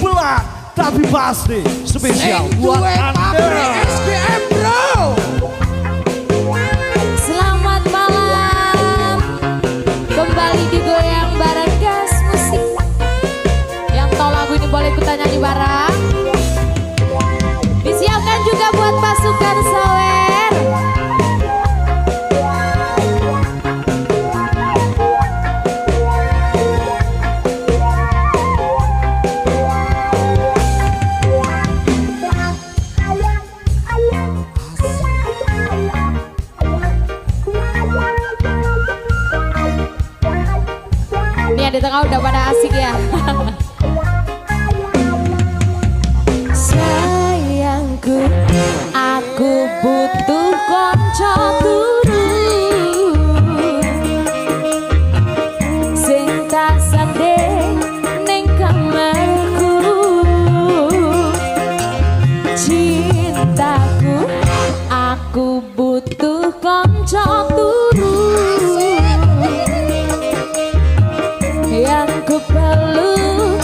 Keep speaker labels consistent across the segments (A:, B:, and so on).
A: Pela Tavi Basri Especial Sem tua di tengah udah pada asik ya. Sayangku, aku butuh konco turu. Sing tak neng kamarku. Cintaku, aku butuh ku peluk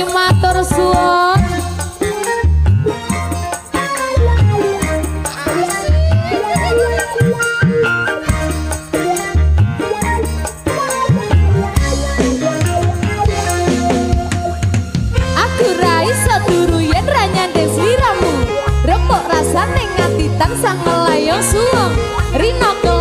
A: Putri matur suwun Aku rai seduru yen ranyandeng sliramu. Rempok rasane ngati sang ngelayang suwung Rino kelas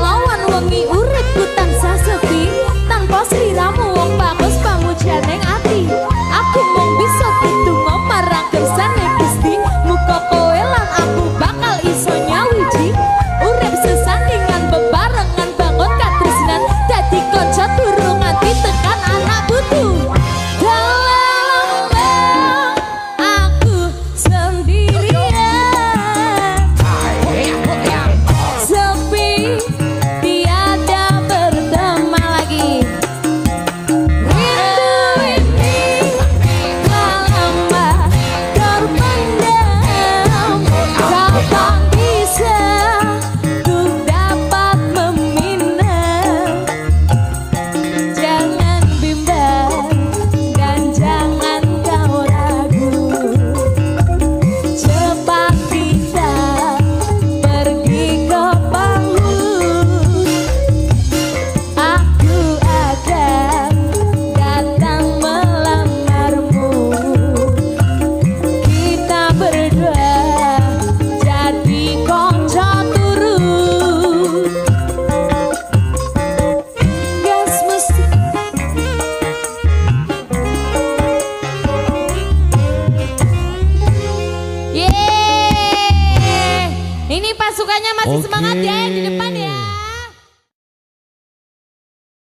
A: Bukannya masih
B: okay.
A: semangat ya di depan ya.